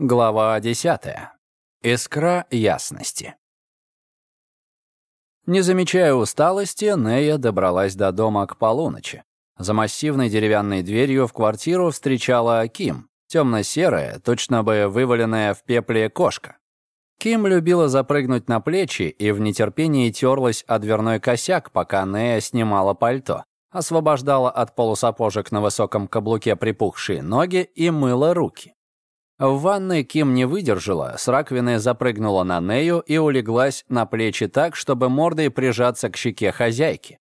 Глава 10. Искра ясности. Не замечая усталости, Нея добралась до дома к полуночи. За массивной деревянной дверью в квартиру встречала Ким, темно-серая, точно бы вываленная в пепле кошка. Ким любила запрыгнуть на плечи и в нетерпении терлась о дверной косяк, пока Нея снимала пальто, освобождала от полусапожек на высоком каблуке припухшие ноги и мыла руки. В ванной Ким не выдержала, с раковины запрыгнула на Нею и улеглась на плечи так, чтобы мордой прижаться к щеке хозяйки.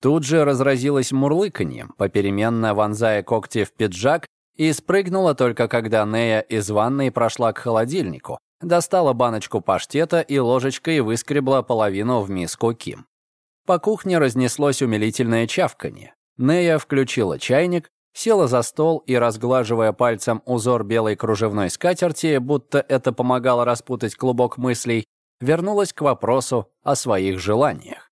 Тут же разразилась мурлыканьем, попеременно вонзая когти в пиджак, и спрыгнула только когда Нея из ванной прошла к холодильнику, достала баночку паштета и ложечкой выскребла половину в миску Ким. По кухне разнеслось умилительное чавканье. Нея включила чайник, села за стол и, разглаживая пальцем узор белой кружевной скатерти, будто это помогало распутать клубок мыслей, вернулась к вопросу о своих желаниях.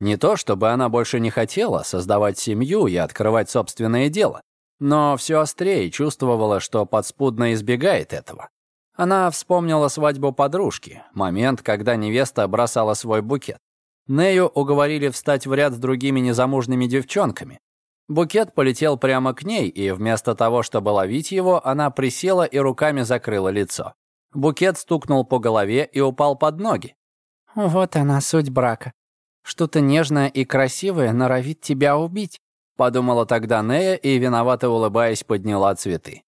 Не то, чтобы она больше не хотела создавать семью и открывать собственное дело, но все острее чувствовала, что подспудно избегает этого. Она вспомнила свадьбу подружки, момент, когда невеста бросала свой букет. Нею уговорили встать в ряд с другими незамужними девчонками, Букет полетел прямо к ней, и вместо того, чтобы ловить его, она присела и руками закрыла лицо. Букет стукнул по голове и упал под ноги. «Вот она, суть брака. Что-то нежное и красивое норовит тебя убить», подумала тогда Нея и, виновато улыбаясь, подняла цветы.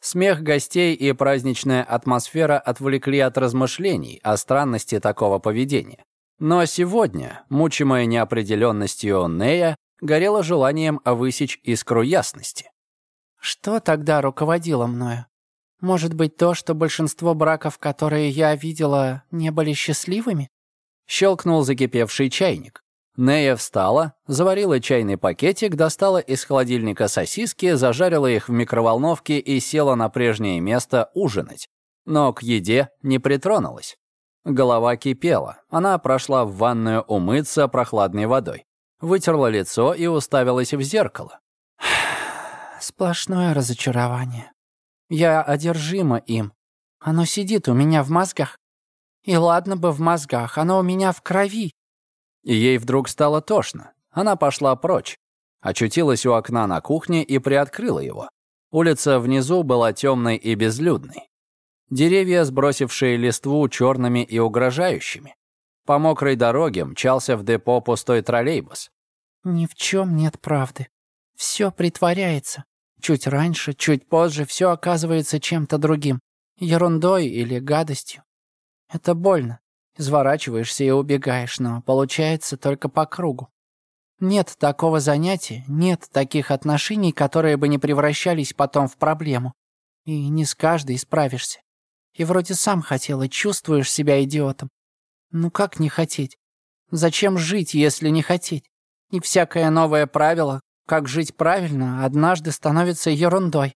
Смех гостей и праздничная атмосфера отвлекли от размышлений о странности такого поведения. Но сегодня, мучимая неопределенностью Нея, горела желанием высечь искру ясности. Что тогда руководило мною? Может быть, то, что большинство браков, которые я видела, не были счастливыми? Щелкнул закипевший чайник. Нея встала, заварила чайный пакетик, достала из холодильника сосиски, зажарила их в микроволновке и села на прежнее место ужинать. Но к еде не притронулась. Голова кипела. Она прошла в ванную умыться прохладной водой вытерла лицо и уставилась в зеркало. Сплошное разочарование. Я одержима им. Оно сидит у меня в мозгах. И ладно бы в мозгах, оно у меня в крови. Ей вдруг стало тошно. Она пошла прочь. Очутилась у окна на кухне и приоткрыла его. Улица внизу была темной и безлюдной. Деревья, сбросившие листву черными и угрожающими. По мокрой дороге мчался в депо пустой троллейбус. Ни в чем нет правды. Все притворяется. Чуть раньше, чуть позже все оказывается чем-то другим. Ерундой или гадостью. Это больно. Изворачиваешься и убегаешь, но получается только по кругу. Нет такого занятия, нет таких отношений, которые бы не превращались потом в проблему. И не с каждой справишься. И вроде сам хотел и чувствуешь себя идиотом. Ну как не хотеть? Зачем жить, если не хотеть? И всякое новое правило, как жить правильно, однажды становится ерундой.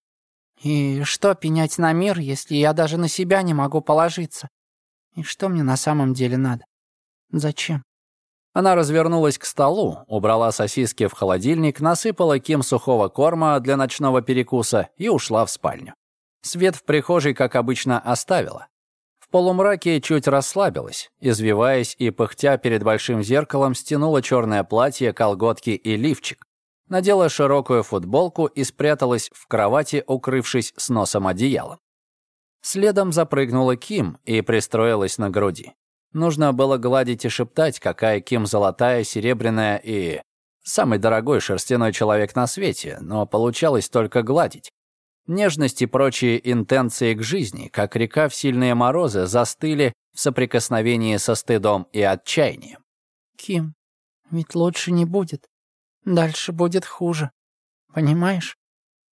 И что пенять на мир, если я даже на себя не могу положиться? И что мне на самом деле надо? Зачем? Она развернулась к столу, убрала сосиски в холодильник, насыпала Ким сухого корма для ночного перекуса и ушла в спальню. Свет в прихожей, как обычно, оставила. Полумраке чуть расслабилась, извиваясь и пыхтя перед большим зеркалом, стянула черное платье, колготки и лифчик. Надела широкую футболку и спряталась в кровати, укрывшись с носом одеялом. Следом запрыгнула Ким и пристроилась на груди. Нужно было гладить и шептать, какая Ким золотая, серебряная и... Самый дорогой шерстяной человек на свете, но получалось только гладить. Нежность и прочие интенции к жизни, как река в сильные морозы, застыли в соприкосновении со стыдом и отчаянием. «Ким, ведь лучше не будет. Дальше будет хуже. Понимаешь?»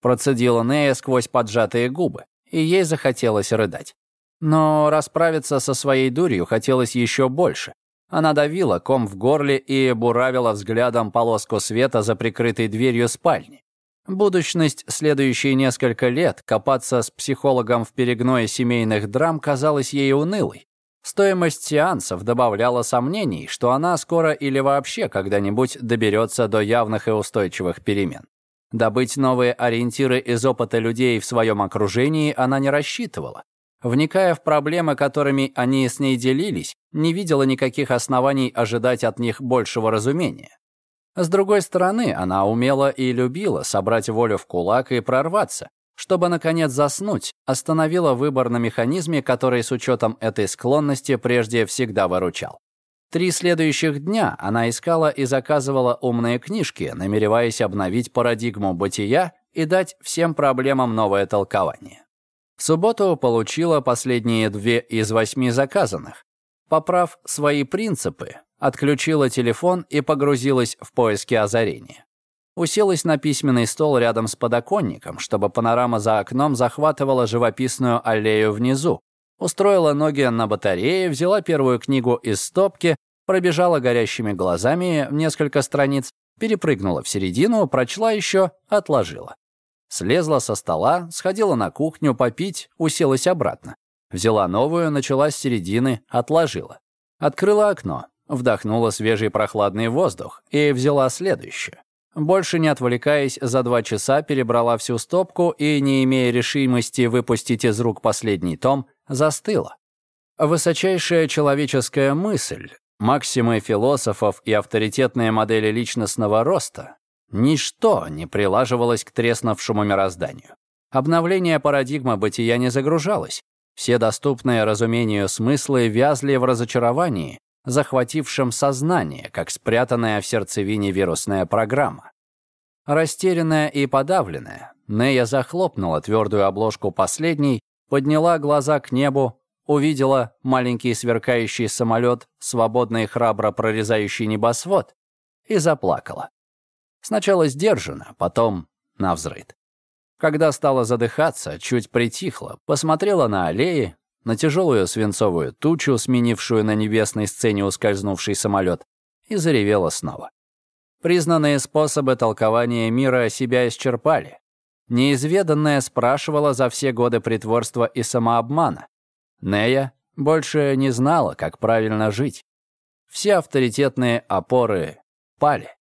Процедила Нея сквозь поджатые губы, и ей захотелось рыдать. Но расправиться со своей дурью хотелось еще больше. Она давила ком в горле и буравила взглядом полоску света за прикрытой дверью спальни. Будущность следующие несколько лет копаться с психологом в перегное семейных драм казалась ей унылой. Стоимость сеансов добавляла сомнений, что она скоро или вообще когда-нибудь доберется до явных и устойчивых перемен. Добыть новые ориентиры из опыта людей в своем окружении она не рассчитывала. Вникая в проблемы, которыми они с ней делились, не видела никаких оснований ожидать от них большего разумения. С другой стороны, она умела и любила собрать волю в кулак и прорваться, чтобы, наконец, заснуть, остановила выбор на механизме, который с учетом этой склонности прежде всегда выручал. Три следующих дня она искала и заказывала умные книжки, намереваясь обновить парадигму бытия и дать всем проблемам новое толкование. В субботу получила последние две из восьми заказанных. Поправ свои принципы, отключила телефон и погрузилась в поиски озарения. Уселась на письменный стол рядом с подоконником, чтобы панорама за окном захватывала живописную аллею внизу. Устроила ноги на батарее, взяла первую книгу из стопки, пробежала горящими глазами несколько страниц, перепрыгнула в середину, прочла еще, отложила. Слезла со стола, сходила на кухню попить, уселась обратно. Взяла новую, начала с середины, отложила. Открыла окно, вдохнула свежий прохладный воздух и взяла следующую. Больше не отвлекаясь, за два часа перебрала всю стопку и, не имея решимости выпустить из рук последний том, застыла. Высочайшая человеческая мысль, максимы философов и авторитетные модели личностного роста Ничто не прилаживалось к треснувшему мирозданию. Обновление парадигмы бытия не загружалось. Все доступные разумению смыслы вязли в разочаровании, захватившем сознание, как спрятанная в сердцевине вирусная программа. Растерянная и подавленная, Нея захлопнула твердую обложку последней, подняла глаза к небу, увидела маленький сверкающий самолет, свободно и храбро прорезающий небосвод, и заплакала. Сначала сдержанно, потом навзрыд. Когда стала задыхаться, чуть притихла, посмотрела на аллеи, на тяжелую свинцовую тучу, сменившую на небесной сцене ускользнувший самолет, и заревела снова. Признанные способы толкования мира себя исчерпали. Неизведанное спрашивала за все годы притворства и самообмана. Нея больше не знала, как правильно жить. Все авторитетные опоры пали.